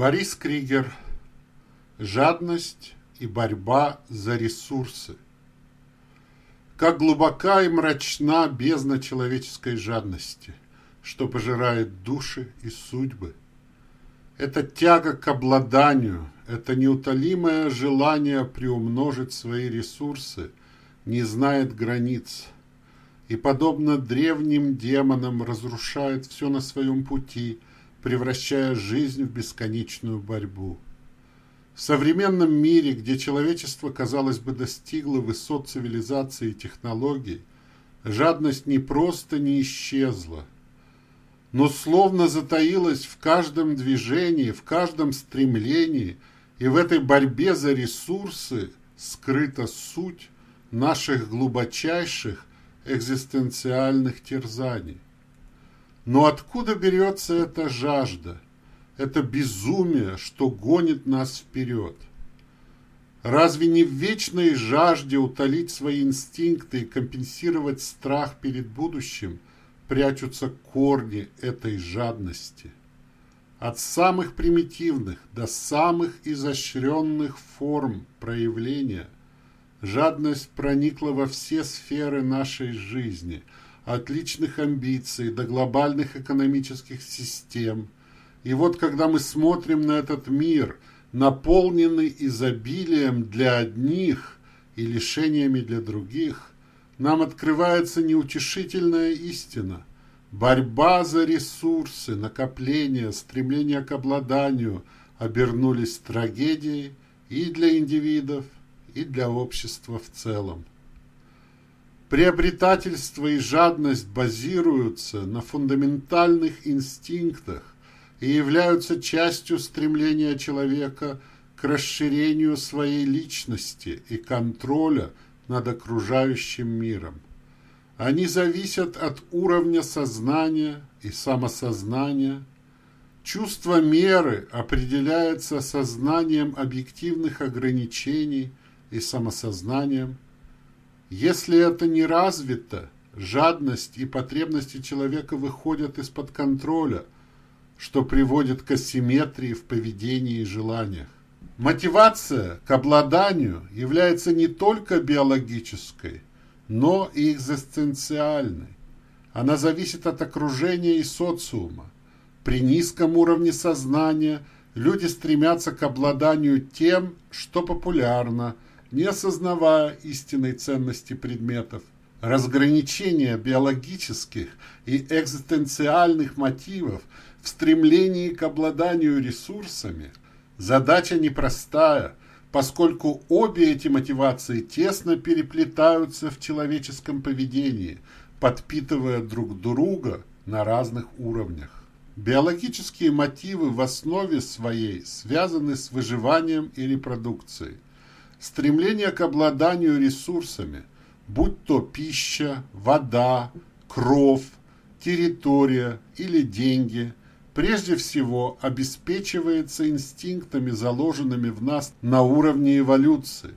Борис Кригер. Жадность и борьба за ресурсы. Как глубока и мрачна бездна человеческой жадности, что пожирает души и судьбы. Это тяга к обладанию, это неутолимое желание приумножить свои ресурсы, не знает границ и, подобно древним демонам, разрушает все на своем пути, превращая жизнь в бесконечную борьбу. В современном мире, где человечество, казалось бы, достигло высот цивилизации и технологий, жадность не просто не исчезла, но словно затаилась в каждом движении, в каждом стремлении, и в этой борьбе за ресурсы скрыта суть наших глубочайших экзистенциальных терзаний. Но откуда берется эта жажда, это безумие, что гонит нас вперед? Разве не в вечной жажде утолить свои инстинкты и компенсировать страх перед будущим прячутся корни этой жадности? От самых примитивных до самых изощренных форм проявления жадность проникла во все сферы нашей жизни – от личных амбиций до глобальных экономических систем. И вот когда мы смотрим на этот мир, наполненный изобилием для одних и лишениями для других, нам открывается неутешительная истина. Борьба за ресурсы, накопление, стремление к обладанию обернулись трагедией и для индивидов, и для общества в целом. Приобретательство и жадность базируются на фундаментальных инстинктах и являются частью стремления человека к расширению своей личности и контроля над окружающим миром. Они зависят от уровня сознания и самосознания. Чувство меры определяется сознанием объективных ограничений и самосознанием – если это не развито, жадность и потребности человека выходят из-под контроля, что приводит к асимметрии в поведении и желаниях. Мотивация к обладанию является не только биологической, но и экзистенциальной. Она зависит от окружения и социума. При низком уровне сознания люди стремятся к обладанию тем, что популярно – не осознавая истинной ценности предметов. Разграничение биологических и экзистенциальных мотивов в стремлении к обладанию ресурсами – задача непростая, поскольку обе эти мотивации тесно переплетаются в человеческом поведении, подпитывая друг друга на разных уровнях. Биологические мотивы в основе своей связаны с выживанием и репродукцией – стремление к обладанию ресурсами, будь то пища, вода, кров, территория или деньги, прежде всего обеспечивается инстинктами, заложенными в нас на уровне эволюции.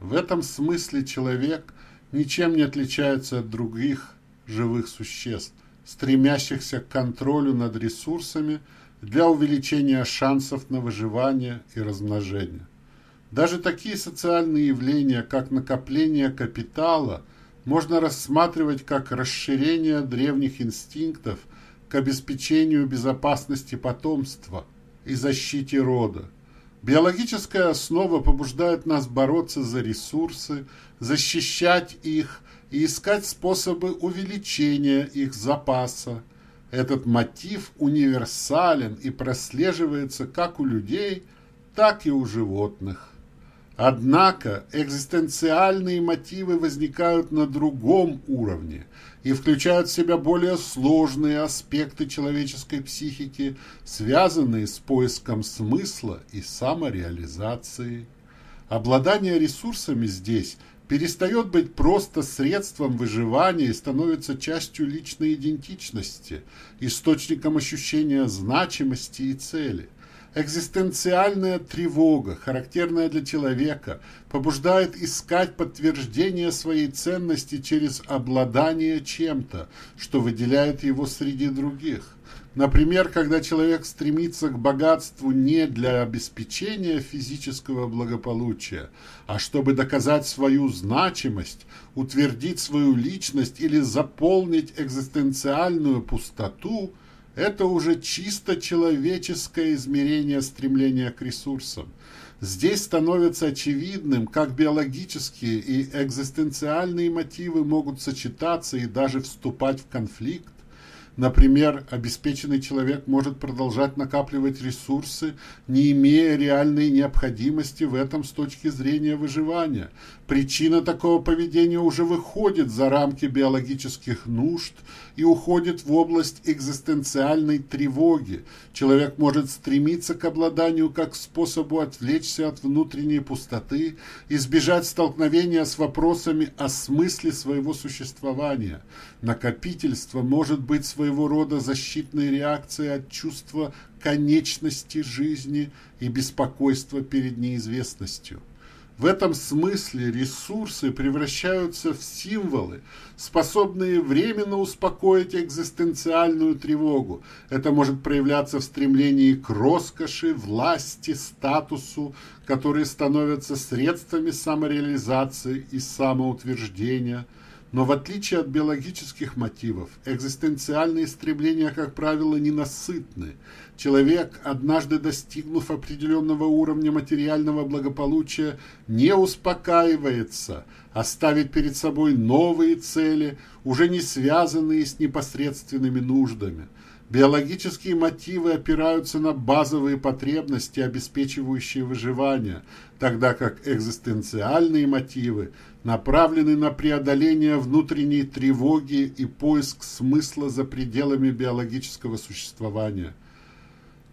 В этом смысле человек ничем не отличается от других живых существ, стремящихся к контролю над ресурсами для увеличения шансов на выживание и размножение. Даже такие социальные явления, как накопление капитала, можно рассматривать как расширение древних инстинктов к обеспечению безопасности потомства и защите рода. Биологическая основа побуждает нас бороться за ресурсы, защищать их и искать способы увеличения их запаса. Этот мотив универсален и прослеживается как у людей, так и у животных. Однако экзистенциальные мотивы возникают на другом уровне и включают в себя более сложные аспекты человеческой психики, связанные с поиском смысла и самореализацией. Обладание ресурсами здесь перестает быть просто средством выживания и становится частью личной идентичности, источником ощущения значимости и цели – Экзистенциальная тревога, характерная для человека, побуждает искать подтверждение своей ценности через обладание чем-то, что выделяет его среди других. Например, когда человек стремится к богатству не для обеспечения физического благополучия, а чтобы доказать свою значимость, утвердить свою личность или заполнить экзистенциальную пустоту – это уже чисто человеческое измерение стремления к ресурсам. Здесь становится очевидным, как биологические и экзистенциальные мотивы могут сочетаться и даже вступать в конфликт. Например, обеспеченный человек может продолжать накапливать ресурсы, не имея реальной необходимости в этом с точки зрения выживания. Причина такого поведения уже выходит за рамки биологических нужд и уходит в область экзистенциальной тревоги. Человек может стремиться к обладанию как способу отвлечься от внутренней пустоты, избежать столкновения с вопросами о смысле своего существования. Накопительство может быть своего рода защитной реакцией от чувства конечности жизни и беспокойства перед неизвестностью. В этом смысле ресурсы превращаются в символы, способные временно успокоить экзистенциальную тревогу. Это может проявляться в стремлении к роскоши, власти, статусу, которые становятся средствами самореализации и самоутверждения – но в отличие от биологических мотивов, экзистенциальные стремления, как правило, ненасытны. Человек, однажды достигнув определенного уровня материального благополучия, не успокаивается, а ставит перед собой новые цели, уже не связанные с непосредственными нуждами. Биологические мотивы опираются на базовые потребности, обеспечивающие выживание, тогда как экзистенциальные мотивы направлены на преодоление внутренней тревоги и поиск смысла за пределами биологического существования.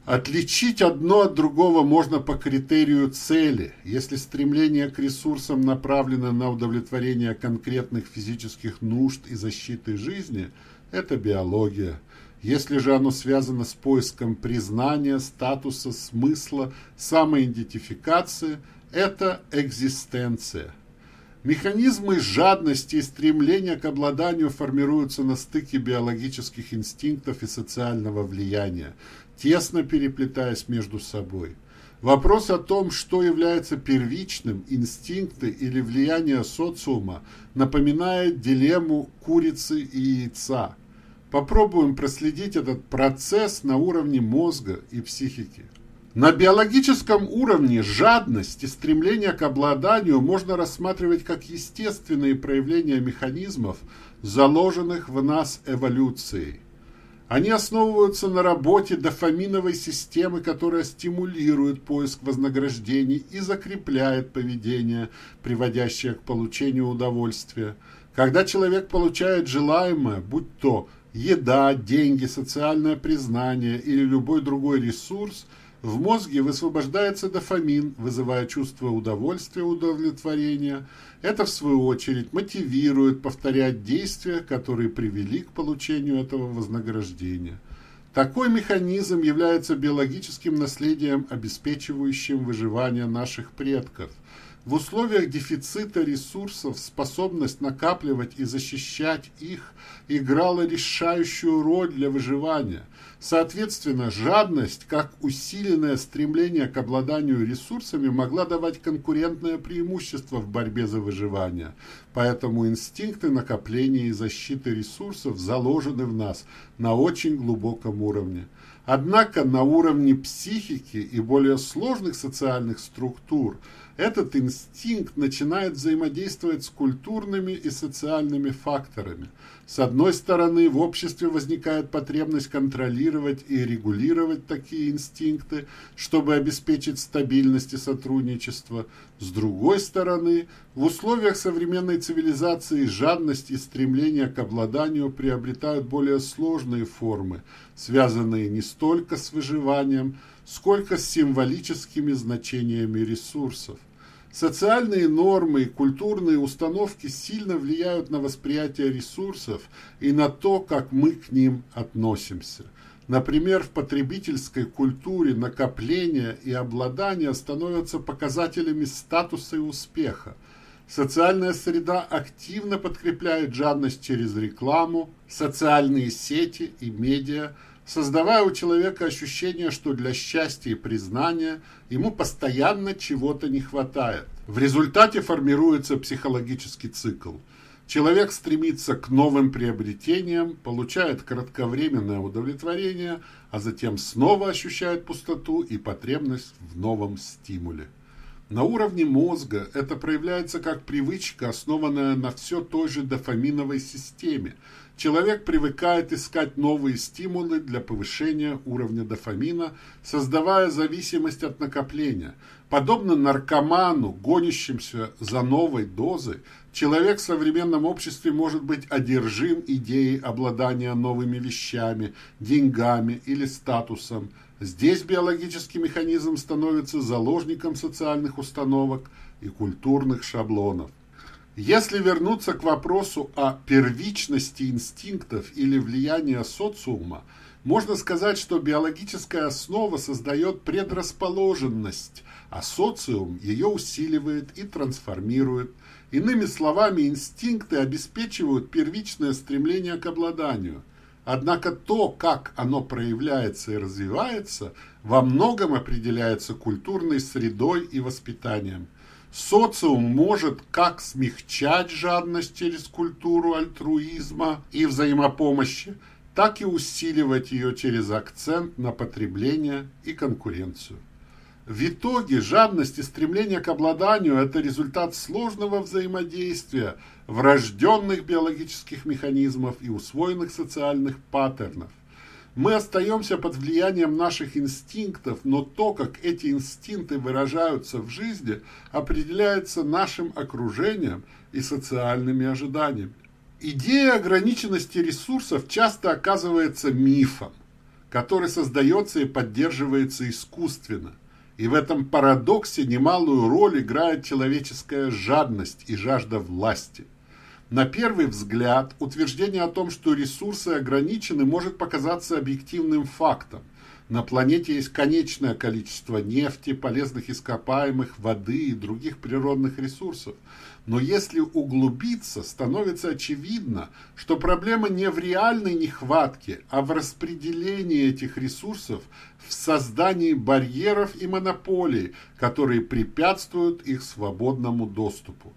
Отличить одно от другого можно по критерию цели. Если стремление к ресурсам направлено на удовлетворение конкретных физических нужд и защиты жизни, это биология. Если же оно связано с поиском признания, статуса, смысла, самоидентификации, это экзистенция. Механизмы жадности и стремления к обладанию формируются на стыке биологических инстинктов и социального влияния, тесно переплетаясь между собой. Вопрос о том, что является первичным, инстинкты или влияние социума, напоминает дилемму курицы и яйца – Попробуем проследить этот процесс на уровне мозга и психики. На биологическом уровне жадность и стремление к обладанию можно рассматривать как естественные проявления механизмов, заложенных в нас эволюцией. Они основываются на работе дофаминовой системы, которая стимулирует поиск вознаграждений и закрепляет поведение, приводящее к получению удовольствия. Когда человек получает желаемое, будь то еда, деньги, социальное признание или любой другой ресурс, в мозге высвобождается дофамин, вызывая чувство удовольствия, удовлетворения. Это, в свою очередь, мотивирует повторять действия, которые привели к получению этого вознаграждения. Такой механизм является биологическим наследием, обеспечивающим выживание наших предков – в условиях дефицита ресурсов способность накапливать и защищать их играла решающую роль для выживания. Соответственно, жадность, как усиленное стремление к обладанию ресурсами, могла давать конкурентное преимущество в борьбе за выживание. Поэтому инстинкты накопления и защиты ресурсов заложены в нас на очень глубоком уровне. Однако на уровне психики и более сложных социальных структур – этот инстинкт начинает взаимодействовать с культурными и социальными факторами. С одной стороны, в обществе возникает потребность контролировать и регулировать такие инстинкты, чтобы обеспечить стабильность и сотрудничество. С другой стороны, в условиях современной цивилизации жадность и стремление к обладанию приобретают более сложные формы, связанные не столько с выживанием, сколько с символическими значениями ресурсов. Социальные нормы и культурные установки сильно влияют на восприятие ресурсов и на то, как мы к ним относимся. Например, в потребительской культуре накопление и обладание становятся показателями статуса и успеха. Социальная среда активно подкрепляет жадность через рекламу, социальные сети и медиа, создавая у человека ощущение, что для счастья и признания ему постоянно чего-то не хватает. В результате формируется психологический цикл – Человек стремится к новым приобретениям, получает кратковременное удовлетворение, а затем снова ощущает пустоту и потребность в новом стимуле. На уровне мозга это проявляется как привычка, основанная на все той же дофаминовой системе. Человек привыкает искать новые стимулы для повышения уровня дофамина, создавая зависимость от накопления. Подобно наркоману, гонящимся за новой дозой, человек в современном обществе может быть одержим идеей обладания новыми вещами, деньгами или статусом – Здесь биологический механизм становится заложником социальных установок и культурных шаблонов. Если вернуться к вопросу о первичности инстинктов или влияния социума, можно сказать, что биологическая основа создает предрасположенность, а социум ее усиливает и трансформирует. Иными словами, инстинкты обеспечивают первичное стремление к обладанию – Однако то, как оно проявляется и развивается, во многом определяется культурной средой и воспитанием. Социум может как смягчать жадность через культуру альтруизма и взаимопомощи, так и усиливать ее через акцент на потребление и конкуренцию. В итоге жадность и стремление к обладанию – это результат сложного взаимодействия врожденных биологических механизмов и усвоенных социальных паттернов. Мы остаемся под влиянием наших инстинктов, но то, как эти инстинкты выражаются в жизни, определяется нашим окружением и социальными ожиданиями. Идея ограниченности ресурсов часто оказывается мифом, который создается и поддерживается искусственно – и в этом парадоксе немалую роль играет человеческая жадность и жажда власти. На первый взгляд, утверждение о том, что ресурсы ограничены, может показаться объективным фактом. На планете есть конечное количество нефти, полезных ископаемых, воды и других природных ресурсов. Но если углубиться, становится очевидно, что проблема не в реальной нехватке, а в распределении этих ресурсов, в создании барьеров и монополий, которые препятствуют их свободному доступу.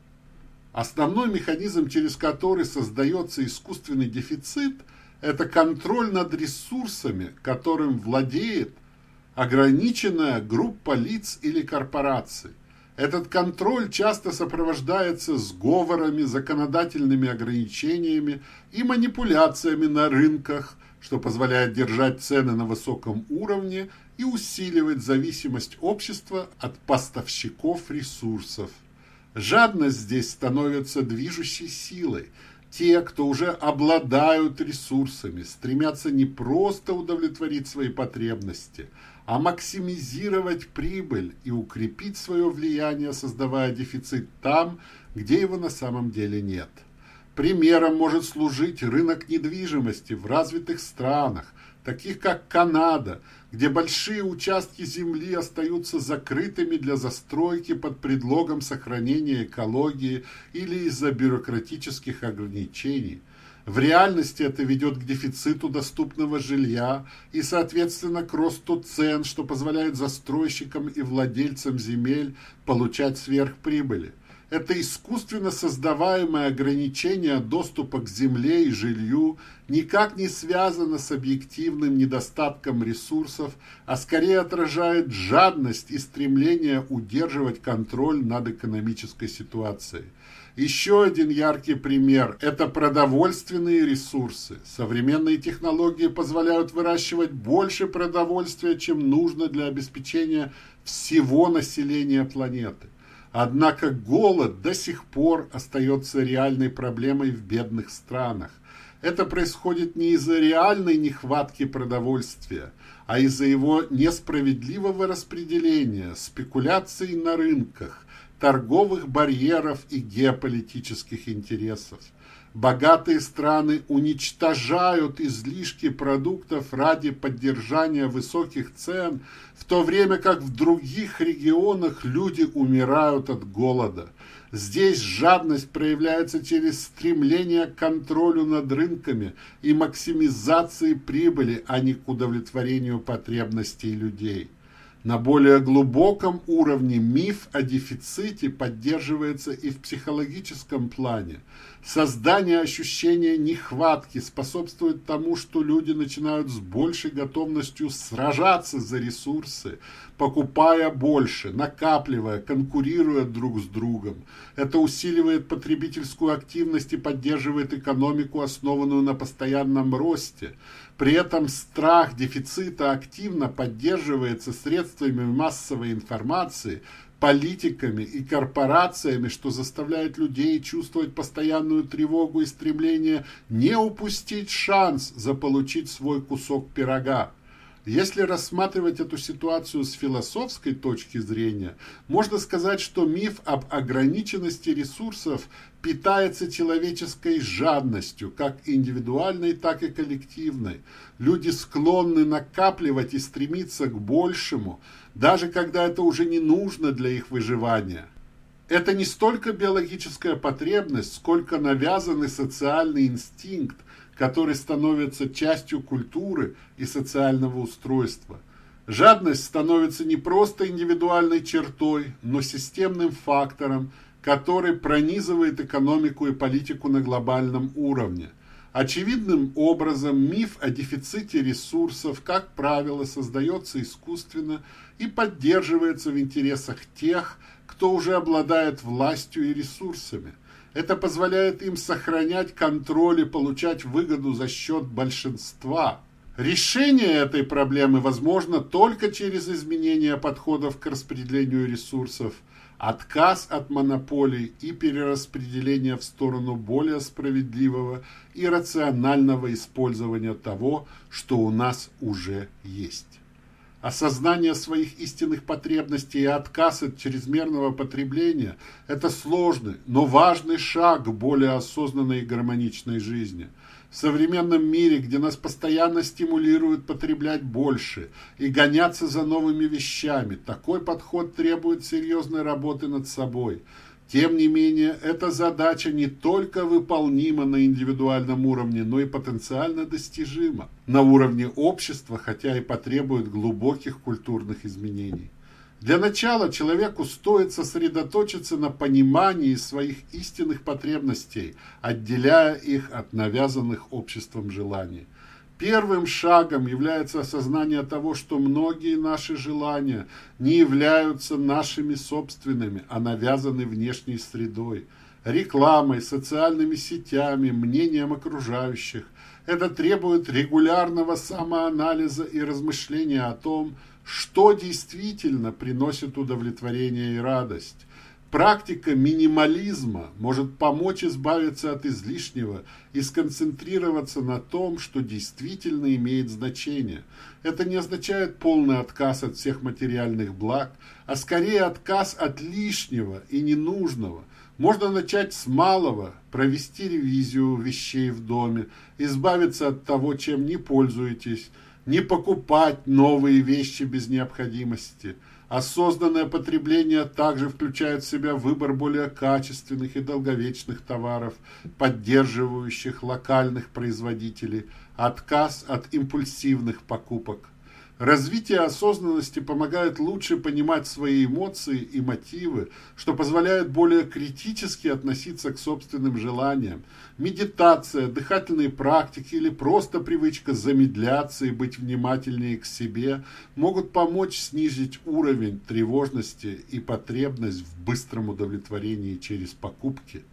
Основной механизм, через который создается искусственный дефицит – это контроль над ресурсами, которым владеет ограниченная группа лиц или корпораций. Этот контроль часто сопровождается сговорами, законодательными ограничениями и манипуляциями на рынках, что позволяет держать цены на высоком уровне и усиливать зависимость общества от поставщиков ресурсов. Жадность здесь становится движущей силой – те, кто уже обладают ресурсами, стремятся не просто удовлетворить свои потребности, а максимизировать прибыль и укрепить свое влияние, создавая дефицит там, где его на самом деле нет. Примером может служить рынок недвижимости в развитых странах, таких как Канада, где большие участки земли остаются закрытыми для застройки под предлогом сохранения экологии или из-за бюрократических ограничений. В реальности это ведет к дефициту доступного жилья и, соответственно, к росту цен, что позволяет застройщикам и владельцам земель получать сверхприбыли. Это искусственно создаваемое ограничение доступа к земле и жилью никак не связано с объективным недостатком ресурсов, а скорее отражает жадность и стремление удерживать контроль над экономической ситуацией. Еще один яркий пример – это продовольственные ресурсы. Современные технологии позволяют выращивать больше продовольствия, чем нужно для обеспечения всего населения планеты. Однако голод до сих пор остается реальной проблемой в бедных странах. Это происходит не из-за реальной нехватки продовольствия, а из-за его несправедливого распределения, спекуляций на рынках, торговых барьеров и геополитических интересов. Богатые страны уничтожают излишки продуктов ради поддержания высоких цен, в то время как в других регионах люди умирают от голода. Здесь жадность проявляется через стремление к контролю над рынками и максимизации прибыли, а не к удовлетворению потребностей людей. На более глубоком уровне миф о дефиците поддерживается и в психологическом плане. Создание ощущения нехватки способствует тому, что люди начинают с большей готовностью сражаться за ресурсы, покупая больше, накапливая, конкурируя друг с другом. Это усиливает потребительскую активность и поддерживает экономику, основанную на постоянном росте. При этом страх дефицита активно поддерживается средствами массовой информации, политиками и корпорациями, что заставляет людей чувствовать постоянную тревогу и стремление не упустить шанс заполучить свой кусок пирога. Если рассматривать эту ситуацию с философской точки зрения, можно сказать, что миф об ограниченности ресурсов питается человеческой жадностью, как индивидуальной, так и коллективной. Люди склонны накапливать и стремиться к большему, даже когда это уже не нужно для их выживания. Это не столько биологическая потребность, сколько навязанный социальный инстинкт, который становится частью культуры и социального устройства. Жадность становится не просто индивидуальной чертой, но системным фактором, который пронизывает экономику и политику на глобальном уровне. Очевидным образом миф о дефиците ресурсов, как правило, создается искусственно и поддерживается в интересах тех, кто уже обладает властью и ресурсами. Это позволяет им сохранять контроль и получать выгоду за счет большинства. Решение этой проблемы возможно только через изменение подходов к распределению ресурсов, отказ от монополий и перераспределение в сторону более справедливого и рационального использования того, что у нас уже есть. Осознание своих истинных потребностей и отказ от чрезмерного потребления – это сложный, но важный шаг к более осознанной и гармоничной жизни. В современном мире, где нас постоянно стимулируют потреблять больше и гоняться за новыми вещами, такой подход требует серьезной работы над собой – тем не менее, эта задача не только выполнима на индивидуальном уровне, но и потенциально достижима на уровне общества, хотя и потребует глубоких культурных изменений. Для начала человеку стоит сосредоточиться на понимании своих истинных потребностей, отделяя их от навязанных обществом желаний. Первым шагом является осознание того, что многие наши желания не являются нашими собственными, а навязаны внешней средой, рекламой, социальными сетями, мнением окружающих. Это требует регулярного самоанализа и размышления о том, что действительно приносит удовлетворение и радость. Практика минимализма может помочь избавиться от излишнего и сконцентрироваться на том, что действительно имеет значение. Это не означает полный отказ от всех материальных благ, а скорее отказ от лишнего и ненужного. Можно начать с малого, провести ревизию вещей в доме, избавиться от того, чем не пользуетесь, не покупать новые вещи без необходимости – Осознанное потребление также включает в себя выбор более качественных и долговечных товаров, поддерживающих локальных производителей, отказ от импульсивных покупок. Развитие осознанности помогает лучше понимать свои эмоции и мотивы, что позволяет более критически относиться к собственным желаниям. Медитация, дыхательные практики или просто привычка замедляться и быть внимательнее к себе могут помочь снизить уровень тревожности и потребность в быстром удовлетворении через покупки.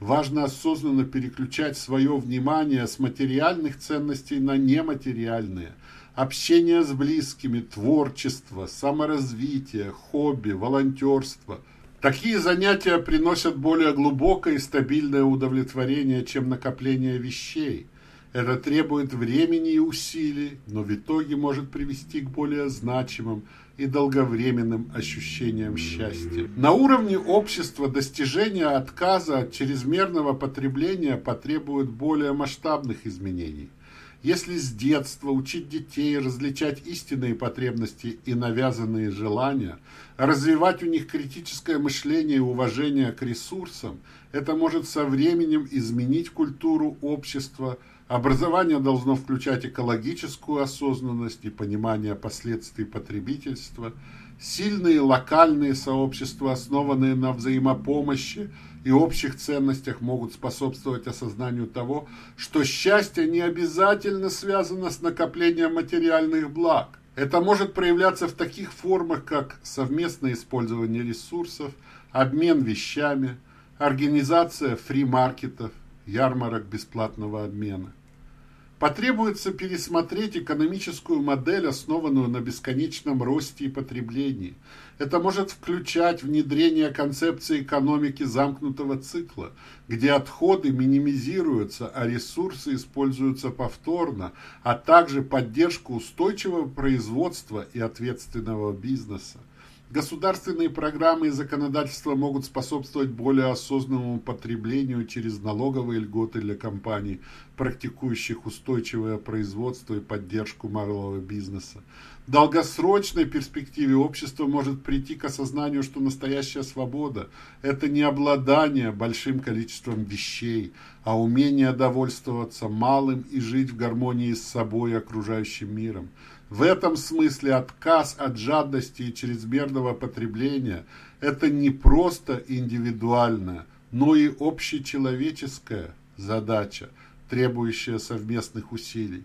Важно осознанно переключать свое внимание с материальных ценностей на нематериальные – общение с близкими, творчество, саморазвитие, хобби, волонтерство. Такие занятия приносят более глубокое и стабильное удовлетворение, чем накопление вещей. Это требует времени и усилий, но в итоге может привести к более значимым и долговременным ощущениям счастья. На уровне общества достижение отказа от чрезмерного потребления потребует более масштабных изменений – если с детства учить детей различать истинные потребности и навязанные желания, развивать у них критическое мышление и уважение к ресурсам, это может со временем изменить культуру общества. Образование должно включать экологическую осознанность и понимание последствий потребительства, сильные локальные сообщества, основанные на взаимопомощи, и общих ценностях могут способствовать осознанию того, что счастье не обязательно связано с накоплением материальных благ. Это может проявляться в таких формах, как совместное использование ресурсов, обмен вещами, организация фри-маркетов, ярмарок бесплатного обмена. Потребуется пересмотреть экономическую модель, основанную на бесконечном росте и потреблении. Это может включать внедрение концепции экономики замкнутого цикла, где отходы минимизируются, а ресурсы используются повторно, а также поддержку устойчивого производства и ответственного бизнеса. Государственные программы и законодательства могут способствовать более осознанному потреблению через налоговые льготы для компаний, практикующих устойчивое производство и поддержку малого бизнеса. В долгосрочной перспективе общество может прийти к осознанию, что настоящая свобода – это не обладание большим количеством вещей, а умение довольствоваться малым и жить в гармонии с собой и окружающим миром. В этом смысле отказ от жадности и чрезмерного потребления – это не просто индивидуальная, но и общечеловеческая задача, требующая совместных усилий.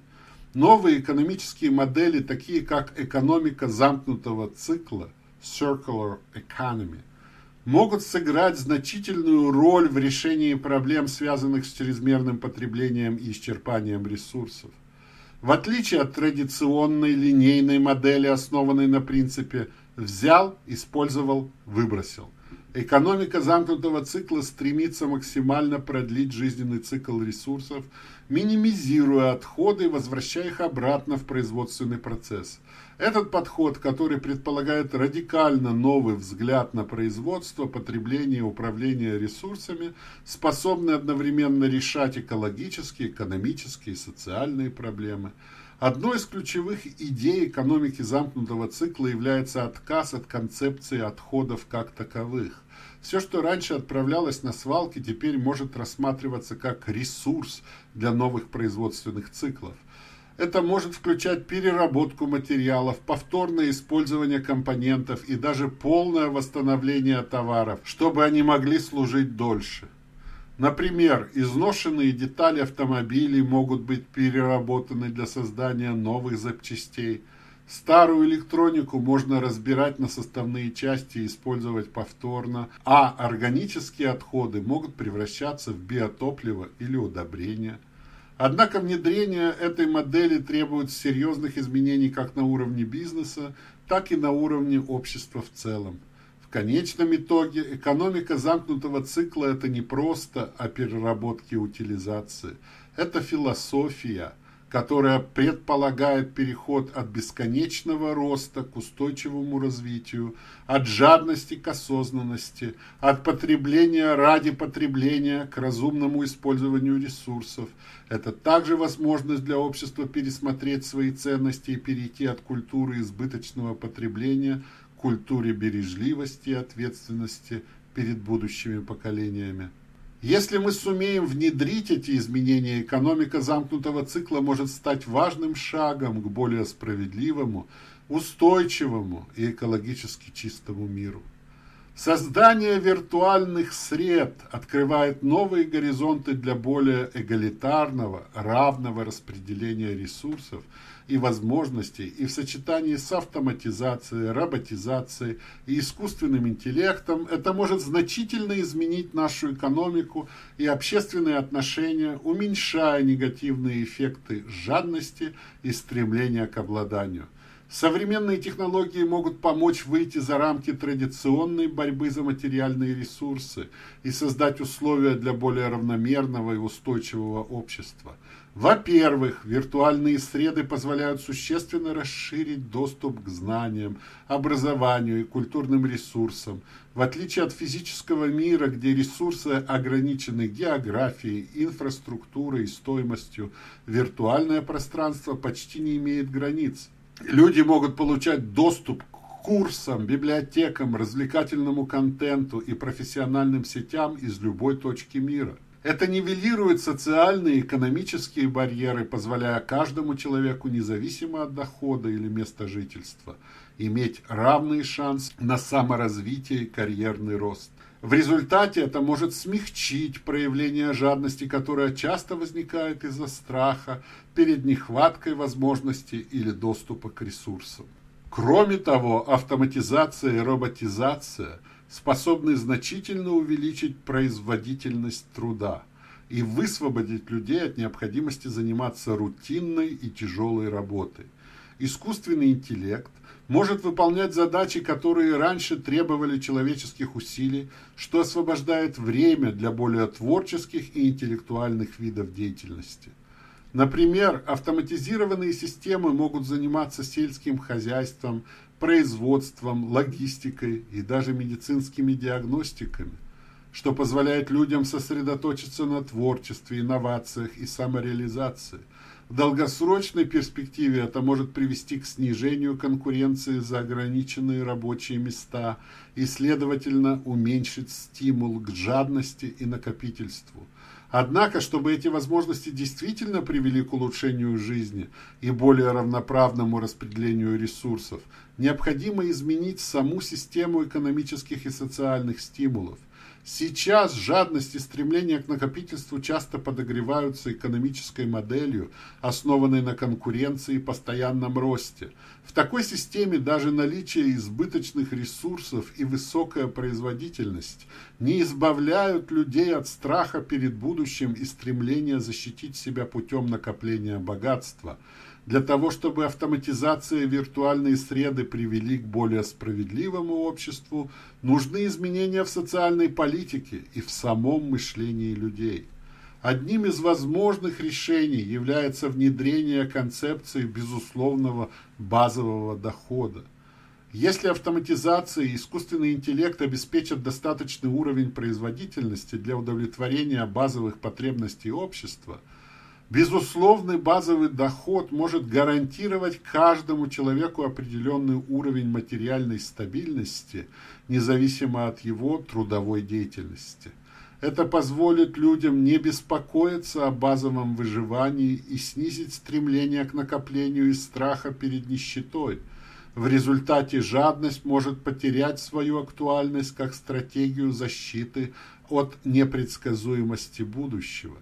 Новые экономические модели, такие как экономика замкнутого цикла, circular economy, могут сыграть значительную роль в решении проблем, связанных с чрезмерным потреблением и исчерпанием ресурсов. В отличие от традиционной линейной модели, основанной на принципе «взял, использовал, выбросил», экономика замкнутого цикла стремится максимально продлить жизненный цикл ресурсов, минимизируя отходы и возвращая их обратно в производственный процесс – этот подход, который предполагает радикально новый взгляд на производство, потребление и управление ресурсами, способный одновременно решать экологические, экономические и социальные проблемы. Одной из ключевых идей экономики замкнутого цикла является отказ от концепции отходов как таковых. Все, что раньше отправлялось на свалки, теперь может рассматриваться как ресурс для новых производственных циклов. Это может включать переработку материалов, повторное использование компонентов и даже полное восстановление товаров, чтобы они могли служить дольше. Например, изношенные детали автомобилей могут быть переработаны для создания новых запчастей. Старую электронику можно разбирать на составные части и использовать повторно, а органические отходы могут превращаться в биотопливо или удобрения. Однако внедрение этой модели требует серьезных изменений как на уровне бизнеса, так и на уровне общества в целом. В конечном итоге экономика замкнутого цикла – это не просто о переработке и утилизации. Это философия – которая предполагает переход от бесконечного роста к устойчивому развитию, от жадности к осознанности, от потребления ради потребления к разумному использованию ресурсов. Это также возможность для общества пересмотреть свои ценности и перейти от культуры избыточного потребления к культуре бережливости и ответственности перед будущими поколениями. Если мы сумеем внедрить эти изменения, экономика замкнутого цикла может стать важным шагом к более справедливому, устойчивому и экологически чистому миру. Создание виртуальных сред открывает новые горизонты для более эгалитарного, равного распределения ресурсов и возможностей и в сочетании с автоматизацией, роботизацией и искусственным интеллектом это может значительно изменить нашу экономику и общественные отношения, уменьшая негативные эффекты жадности и стремления к обладанию. Современные технологии могут помочь выйти за рамки традиционной борьбы за материальные ресурсы и создать условия для более равномерного и устойчивого общества. Во-первых, виртуальные среды позволяют существенно расширить доступ к знаниям, образованию и культурным ресурсам, в отличие от физического мира, где ресурсы ограничены географией, инфраструктурой и стоимостью, виртуальное пространство почти не имеет границ. Люди могут получать доступ к курсам, библиотекам, развлекательному контенту и профессиональным сетям из любой точки мира. Это нивелирует социальные и экономические барьеры, позволяя каждому человеку, независимо от дохода или места жительства, иметь равный шанс на саморазвитие и карьерный рост. В результате это может смягчить проявление жадности, которая часто возникает из-за страха перед нехваткой возможностей или доступа к ресурсам. Кроме того, автоматизация и роботизация способны значительно увеличить производительность труда и высвободить людей от необходимости заниматься рутинной и тяжелой работой. Искусственный интеллект может выполнять задачи, которые раньше требовали человеческих усилий, что освобождает время для более творческих и интеллектуальных видов деятельности. Например, автоматизированные системы могут заниматься сельским хозяйством, производством, логистикой и даже медицинскими диагностиками, что позволяет людям сосредоточиться на творчестве, инновациях и самореализации – в долгосрочной перспективе это может привести к снижению конкуренции за ограниченные рабочие места и, следовательно, уменьшить стимул к жадности и накопительству. Однако, чтобы эти возможности действительно привели к улучшению жизни и более равноправному распределению ресурсов, необходимо изменить саму систему экономических и социальных стимулов. Сейчас жадность и стремление к накопительству часто подогреваются экономической моделью, основанной на конкуренции и постоянном росте. В такой системе даже наличие избыточных ресурсов и высокая производительность не избавляют людей от страха перед будущим и стремления защитить себя путем накопления богатства – для того, чтобы автоматизация и виртуальные среды привели к более справедливому обществу, нужны изменения в социальной политике и в самом мышлении людей. Одним из возможных решений является внедрение концепции безусловного базового дохода. Если автоматизация и искусственный интеллект обеспечат достаточный уровень производительности для удовлетворения базовых потребностей общества – Безусловный базовый доход может гарантировать каждому человеку определенный уровень материальной стабильности, независимо от его трудовой деятельности. Это позволит людям не беспокоиться о базовом выживании и снизить стремление к накоплению из страха перед нищетой. В результате жадность может потерять свою актуальность как стратегию защиты от непредсказуемости будущего.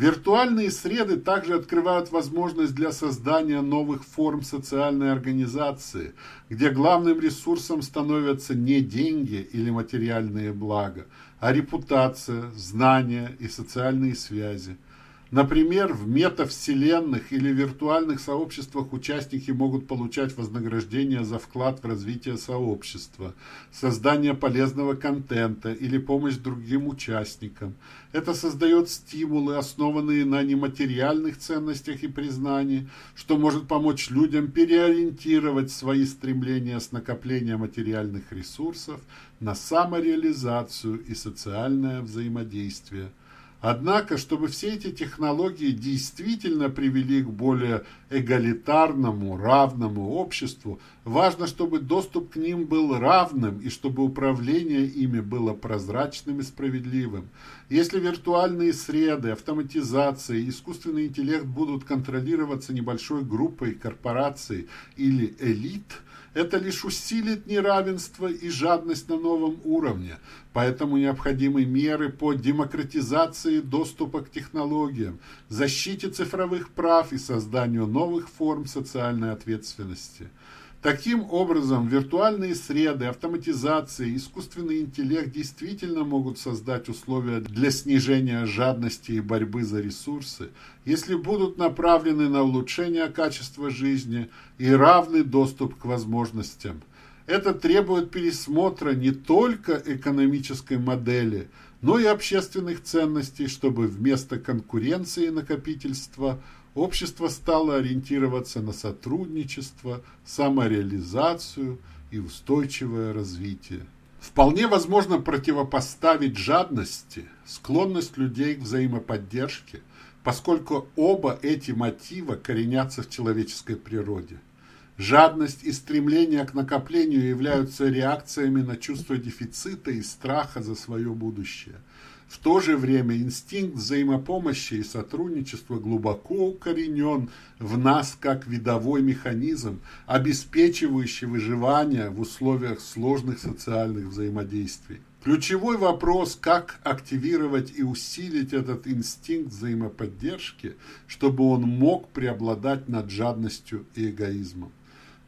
Виртуальные среды также открывают возможность для создания новых форм социальной организации, где главным ресурсом становятся не деньги или материальные блага, а репутация, знания и социальные связи – Например, в метавселенных или виртуальных сообществах участники могут получать вознаграждение за вклад в развитие сообщества, создание полезного контента или помощь другим участникам. Это создает стимулы, основанные на нематериальных ценностях и признании, что может помочь людям переориентировать свои стремления с накопления материальных ресурсов на самореализацию и социальное взаимодействие. Однако, чтобы все эти технологии действительно привели к более эгалитарному, равному обществу, важно, чтобы доступ к ним был равным и чтобы управление ими было прозрачным и справедливым. Если виртуальные среды, автоматизация и искусственный интеллект будут контролироваться небольшой группой корпораций или элит – это лишь усилит неравенство и жадность на новом уровне, поэтому необходимы меры по демократизации доступа к технологиям, защите цифровых прав и созданию новых форм социальной ответственности. Таким образом, виртуальные среды, автоматизация, искусственный интеллект действительно могут создать условия для снижения жадности и борьбы за ресурсы, если будут направлены на улучшение качества жизни и равный доступ к возможностям. Это требует пересмотра не только экономической модели, но и общественных ценностей, чтобы вместо конкуренции и накопительства – общество стало ориентироваться на сотрудничество, самореализацию и устойчивое развитие. Вполне возможно противопоставить жадности склонность людей к взаимоподдержке, поскольку оба эти мотива коренятся в человеческой природе. Жадность и стремление к накоплению являются реакциями на чувство дефицита и страха за свое будущее – в то же время инстинкт взаимопомощи и сотрудничества глубоко укоренен в нас как видовой механизм, обеспечивающий выживание в условиях сложных социальных взаимодействий. Ключевой вопрос, как активировать и усилить этот инстинкт взаимоподдержки, чтобы он мог преобладать над жадностью и эгоизмом.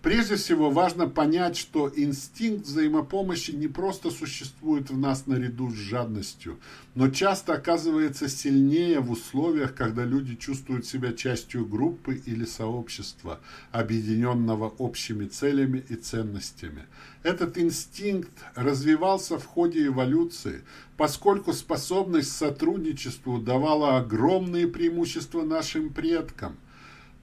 Прежде всего важно понять, что инстинкт взаимопомощи не просто существует в нас наряду с жадностью, но часто оказывается сильнее в условиях, когда люди чувствуют себя частью группы или сообщества, объединенного общими целями и ценностями. Этот инстинкт развивался в ходе эволюции, поскольку способность к сотрудничеству давала огромные преимущества нашим предкам –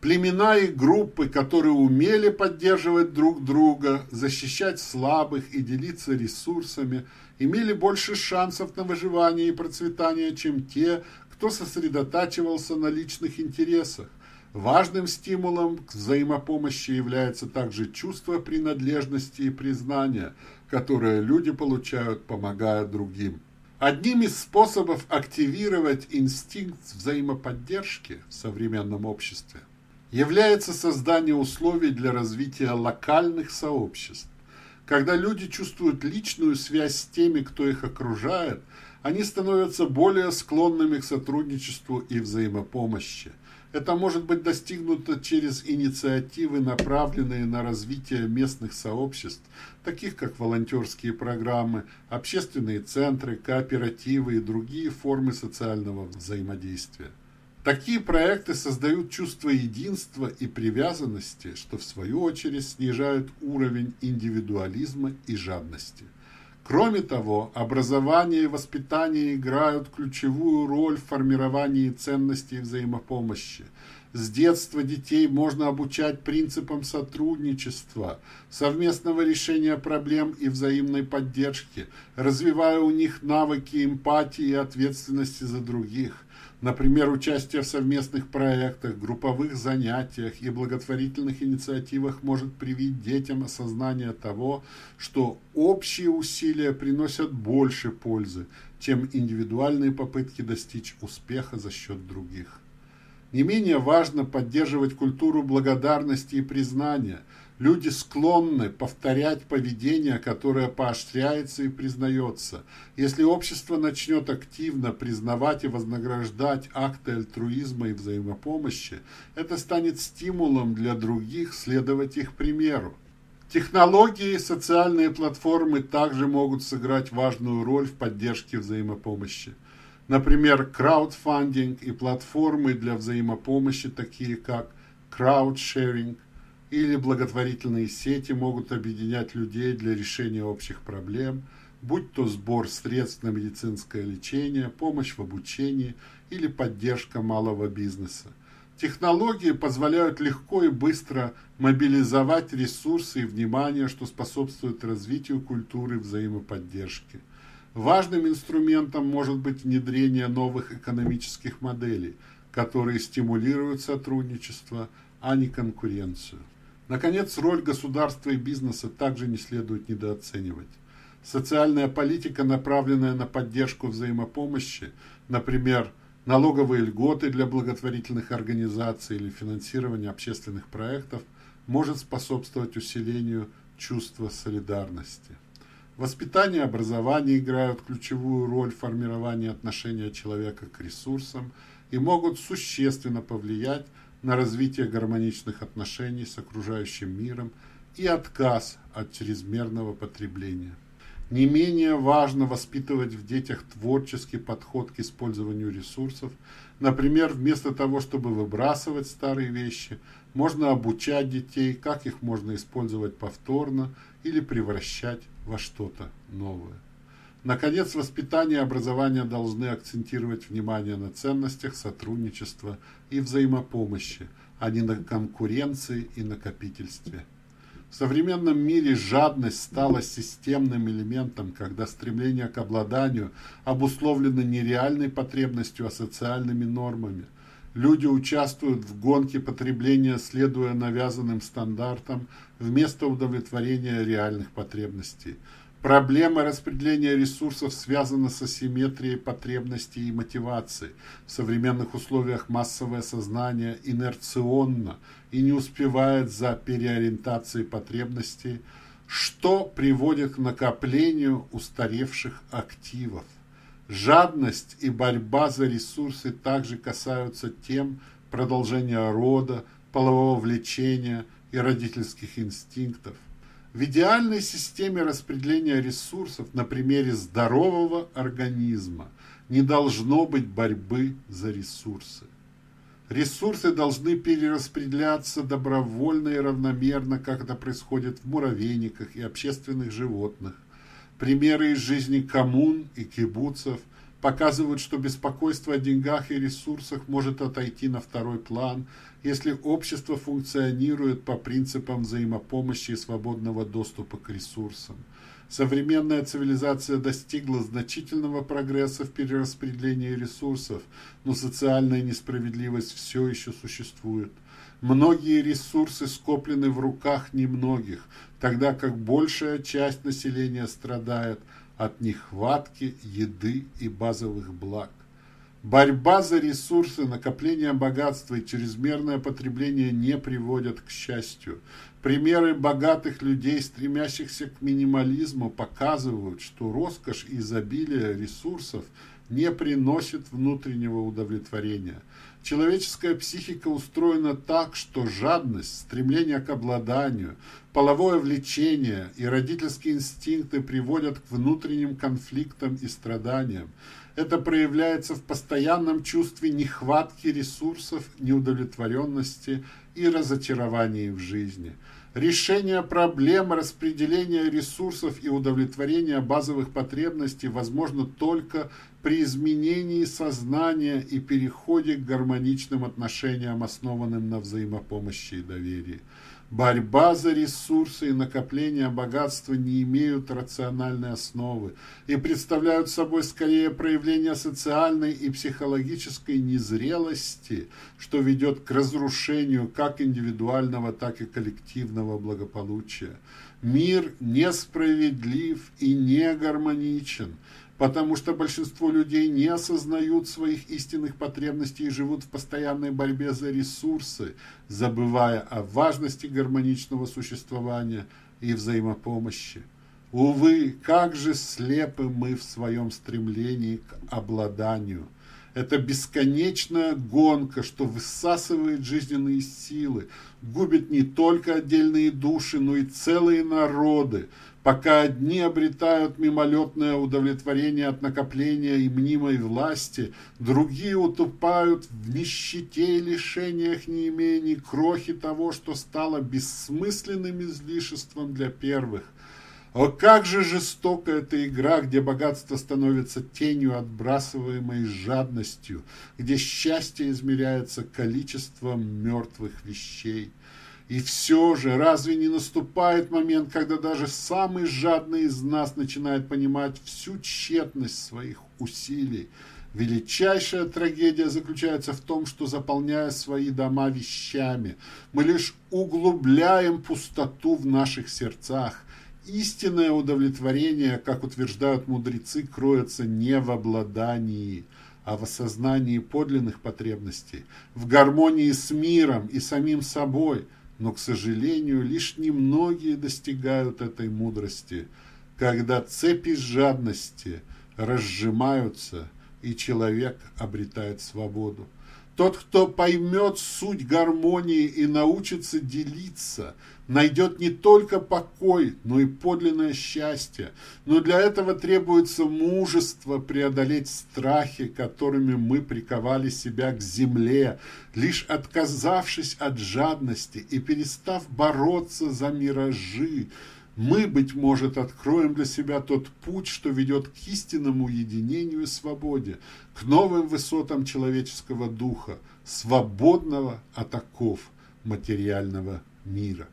Племена и группы, которые умели поддерживать друг друга, защищать слабых и делиться ресурсами, имели больше шансов на выживание и процветание, чем те, кто сосредотачивался на личных интересах. Важным стимулом к взаимопомощи является также чувство принадлежности и признания, которое люди получают, помогая другим. Одним из способов активировать инстинкт взаимоподдержки в современном обществе является создание условий для развития локальных сообществ. Когда люди чувствуют личную связь с теми, кто их окружает, они становятся более склонными к сотрудничеству и взаимопомощи. Это может быть достигнуто через инициативы, направленные на развитие местных сообществ, таких как волонтерские программы, общественные центры, кооперативы и другие формы социального взаимодействия. Такие проекты создают чувство единства и привязанности, что в свою очередь снижают уровень индивидуализма и жадности. Кроме того, образование и воспитание играют ключевую роль в формировании ценностей взаимопомощи. С детства детей можно обучать принципам сотрудничества, совместного решения проблем и взаимной поддержки, развивая у них навыки эмпатии и ответственности за других – Например, участие в совместных проектах, групповых занятиях и благотворительных инициативах может привить детям осознание того, что общие усилия приносят больше пользы, чем индивидуальные попытки достичь успеха за счет других. Не менее важно поддерживать культуру благодарности и признания – Люди склонны повторять поведение, которое поощряется и признается. Если общество начнет активно признавать и вознаграждать акты альтруизма и взаимопомощи, это станет стимулом для других следовать их примеру. Технологии и социальные платформы также могут сыграть важную роль в поддержке взаимопомощи. Например, краудфандинг и платформы для взаимопомощи, такие как краудшеринг, или благотворительные сети могут объединять людей для решения общих проблем, будь то сбор средств на медицинское лечение, помощь в обучении или поддержка малого бизнеса. Технологии позволяют легко и быстро мобилизовать ресурсы и внимание, что способствует развитию культуры взаимоподдержки. Важным инструментом может быть внедрение новых экономических моделей, которые стимулируют сотрудничество, а не конкуренцию. Наконец, роль государства и бизнеса также не следует недооценивать. Социальная политика, направленная на поддержку взаимопомощи, например, налоговые льготы для благотворительных организаций или финансирование общественных проектов, может способствовать усилению чувства солидарности. Воспитание и образование играют ключевую роль в формировании отношения человека к ресурсам и могут существенно повлиять на развитие гармоничных отношений с окружающим миром и отказ от чрезмерного потребления. Не менее важно воспитывать в детях творческий подход к использованию ресурсов. Например, вместо того, чтобы выбрасывать старые вещи, можно обучать детей, как их можно использовать повторно или превращать во что-то новое. Наконец, воспитание и образование должны акцентировать внимание на ценностях сотрудничества и взаимопомощи, а не на конкуренции и накопительстве. В современном мире жадность стала системным элементом, когда стремление к обладанию обусловлено не реальной потребностью, а социальными нормами. Люди участвуют в гонке потребления, следуя навязанным стандартам, вместо удовлетворения реальных потребностей. Проблема распределения ресурсов связана с асимметрией потребностей и мотивации. В современных условиях массовое сознание инерционно и не успевает за переориентацией потребностей, что приводит к накоплению устаревших активов. Жадность и борьба за ресурсы также касаются тем продолжения рода, полового влечения и родительских инстинктов. В идеальной системе распределения ресурсов на примере здорового организма не должно быть борьбы за ресурсы. Ресурсы должны перераспределяться добровольно и равномерно, как это происходит в муравейниках и общественных животных. Примеры из жизни коммун и кибуцев показывают, что беспокойство о деньгах и ресурсах может отойти на второй план – если общество функционирует по принципам взаимопомощи и свободного доступа к ресурсам. Современная цивилизация достигла значительного прогресса в перераспределении ресурсов, но социальная несправедливость все еще существует. Многие ресурсы скоплены в руках немногих, тогда как большая часть населения страдает от нехватки еды и базовых благ. Борьба за ресурсы, накопление богатства и чрезмерное потребление не приводят к счастью. Примеры богатых людей, стремящихся к минимализму, показывают, что роскошь и изобилие ресурсов не приносит внутреннего удовлетворения. Человеческая психика устроена так, что жадность, стремление к обладанию, половое влечение и родительские инстинкты приводят к внутренним конфликтам и страданиям. Это проявляется в постоянном чувстве нехватки ресурсов, неудовлетворенности и разочаровании в жизни. Решение проблем распределения ресурсов и удовлетворения базовых потребностей возможно только при изменении сознания и переходе к гармоничным отношениям, основанным на взаимопомощи и доверии. Борьба за ресурсы и накопление богатства не имеют рациональной основы и представляют собой скорее проявление социальной и психологической незрелости, что ведет к разрушению как индивидуального, так и коллективного благополучия. Мир несправедлив и не гармоничен – потому что большинство людей не осознают своих истинных потребностей и живут в постоянной борьбе за ресурсы, забывая о важности гармоничного существования и взаимопомощи. Увы, как же слепы мы в своем стремлении к обладанию. Это бесконечная гонка, что высасывает жизненные силы, губит не только отдельные души, но и целые народы, пока одни обретают мимолетное удовлетворение от накопления и мнимой власти, другие утопают в нищете и лишениях, не имея ни крохи того, что стало бессмысленным излишеством для первых. О, как же жестока эта игра, где богатство становится тенью, отбрасываемой жадностью, где счастье измеряется количеством мертвых вещей. И все же, разве не наступает момент, когда даже самый жадный из нас начинает понимать всю тщетность своих усилий? Величайшая трагедия заключается в том, что, заполняя свои дома вещами, мы лишь углубляем пустоту в наших сердцах. Истинное удовлетворение, как утверждают мудрецы, кроется не в обладании, а в осознании подлинных потребностей, в гармонии с миром и самим собой – но, к сожалению, лишь немногие достигают этой мудрости, когда цепи жадности разжимаются, и человек обретает свободу. Тот, кто поймет суть гармонии и научится делиться, найдет не только покой, но и подлинное счастье. Но для этого требуется мужество преодолеть страхи, которыми мы приковали себя к земле, лишь отказавшись от жадности и перестав бороться за миражи, мы, быть может, откроем для себя тот путь, что ведет к истинному единению и свободе, к новым высотам человеческого духа, свободного от оков материального мира.